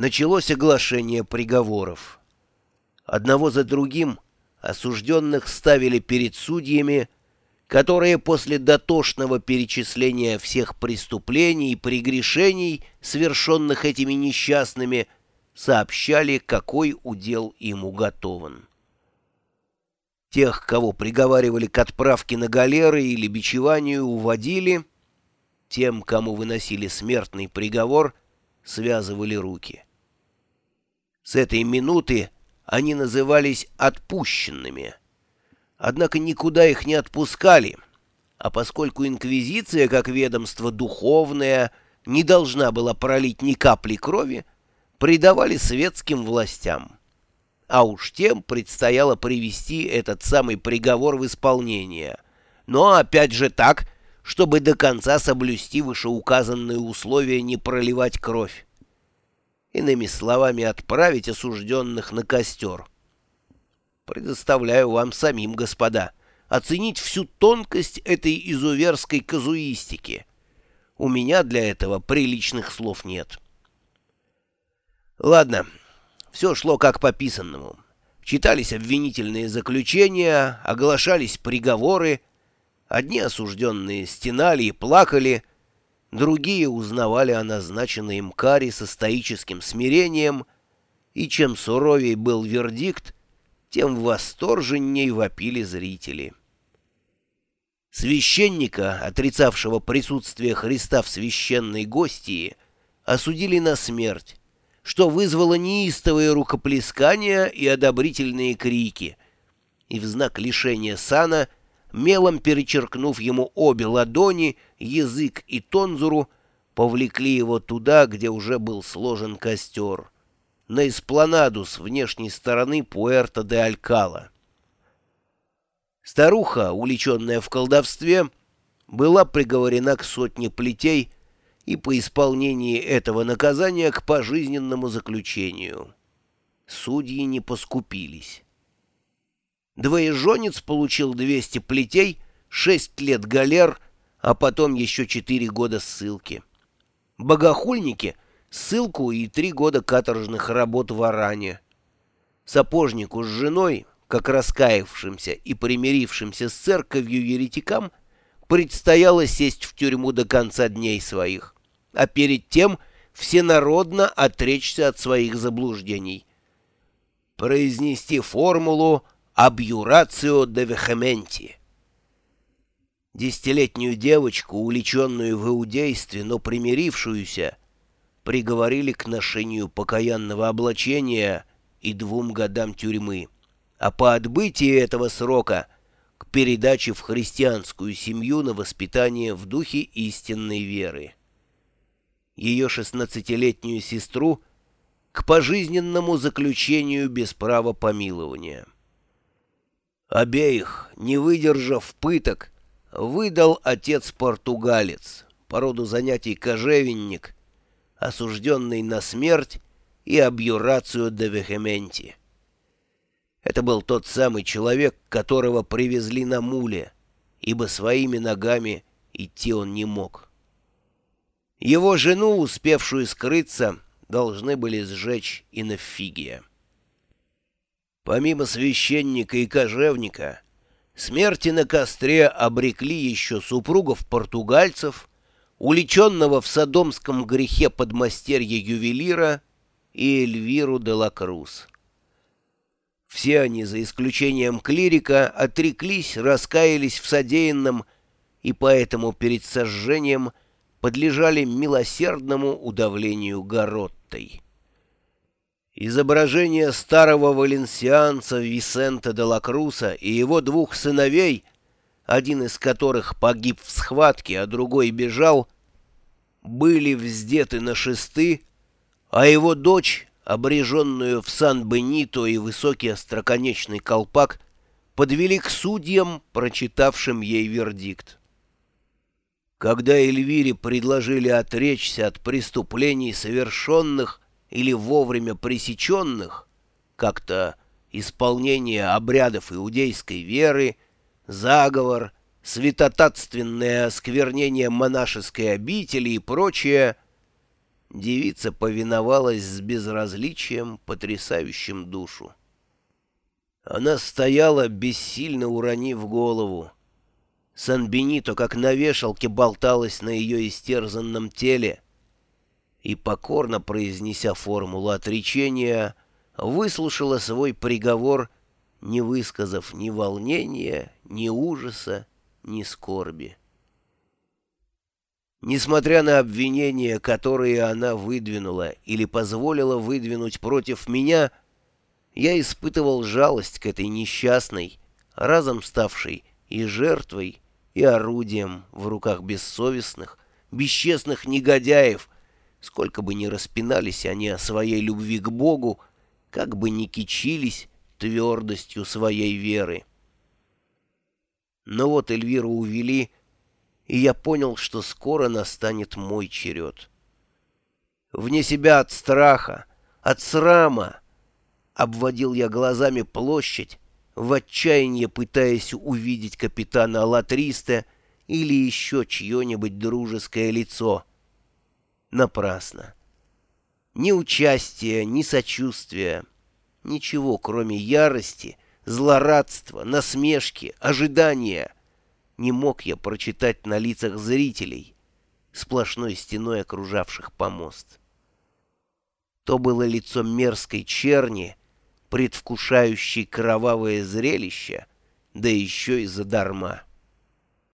началось оглашение приговоров. Одного за другим осужденных ставили перед судьями, которые после дотошного перечисления всех преступлений и прегрешений, совершенных этими несчастными, сообщали, какой удел им уготован. Тех, кого приговаривали к отправке на галеры или бичеванию, уводили, тем, кому выносили смертный приговор, связывали руки. С этой минуты они назывались «отпущенными». Однако никуда их не отпускали, а поскольку инквизиция, как ведомство духовное, не должна была пролить ни капли крови, предавали светским властям. А уж тем предстояло привести этот самый приговор в исполнение. Но опять же так, чтобы до конца соблюсти вышеуказанные условия не проливать кровь. Иными словами, отправить осужденных на костер. Предоставляю вам самим, господа, оценить всю тонкость этой изуверской казуистики. У меня для этого приличных слов нет. Ладно, все шло как по писанному. Читались обвинительные заключения, оглашались приговоры. Одни осужденные стенали и плакали, другие узнавали о назначенной им каре со стоическим смирением, и чем суровей был вердикт, тем восторженней вопили зрители. Священника, отрицавшего присутствие Христа в священной гостии, осудили на смерть, что вызвало неистовые рукоплескания и одобрительные крики, и в знак лишения сана, мелом перечеркнув ему обе ладони, язык и тонзуру, повлекли его туда, где уже был сложен костер на эспланаду с внешней стороны Пуэрто де Алькала. Старуха, уличенная в колдовстве, была приговорена к сотне плетей и по исполнении этого наказания к пожизненному заключению. Судьи не поскупились. Двоеженец получил 200 плетей, 6 лет галер, а потом еще 4 года ссылки. Богохульники — ссылку и три года каторжных работ в Аране. Сапожнику с женой, как раскаявшимся и примирившимся с церковью еретикам, предстояло сесть в тюрьму до конца дней своих, а перед тем всенародно отречься от своих заблуждений. Произнести формулу «абьюрацио де вехементи». Десятилетнюю девочку, увлеченную в иудействе, но примирившуюся, приговорили к ношению покаянного облачения и двум годам тюрьмы, а по отбытии этого срока к передаче в христианскую семью на воспитание в духе истинной веры. Ее шестнадцатилетнюю сестру к пожизненному заключению без права помилования. Обеих, не выдержав пыток, выдал отец-португалец, по роду занятий кожевенник — осужденный на смерть и объюрацию до вехементи. Это был тот самый человек, которого привезли на муле, ибо своими ногами идти он не мог. Его жену, успевшую скрыться, должны были сжечь и на фигия. Помимо священника и кожевника, смерти на костре обрекли еще супругов португальцев, уличенного в садомском грехе подмастерья ювелира и Эльвиру де ла Круз. Все они, за исключением клирика, отреклись, раскаялись в содеянном и поэтому перед сожжением подлежали милосердному удавлению Гароттой. Изображение старого валенсианца Висента де ла Круса и его двух сыновей — один из которых погиб в схватке, а другой бежал, были вздеты на шесты, а его дочь, обреженную в Сан-Бенито и высокий остроконечный колпак, подвели к судьям, прочитавшим ей вердикт. Когда Эльвире предложили отречься от преступлений, совершенных или вовремя пресеченных, как-то исполнение обрядов иудейской веры, заговор, святотатственное осквернение монашеской обители и прочее, девица повиновалась с безразличием, потрясающим душу. Она стояла, бессильно уронив голову. Сан-Бенито, как на вешалке, болталась на ее истерзанном теле и, покорно произнеся формулу отречения, выслушала свой приговор, не высказав ни волнения, ни ужаса, ни скорби. Несмотря на обвинения, которые она выдвинула или позволила выдвинуть против меня, я испытывал жалость к этой несчастной, разом ставшей и жертвой, и орудием в руках бессовестных, бесчестных негодяев, сколько бы ни распинались они о своей любви к Богу, как бы ни кичились твердостью своей веры. Но вот Эльвиру увели, и я понял, что скоро настанет мой черед. Вне себя от страха, от срама, обводил я глазами площадь, в отчаянии пытаясь увидеть капитана Латриста или еще чье-нибудь дружеское лицо. Напрасно. Ни участия, ни сочувствия, ничего, кроме ярости, злорадства, насмешки, ожидания. Не мог я прочитать на лицах зрителей, сплошной стеной окружавших помост. То было лицо мерзкой черни, предвкушающей кровавое зрелище, да еще и задарма.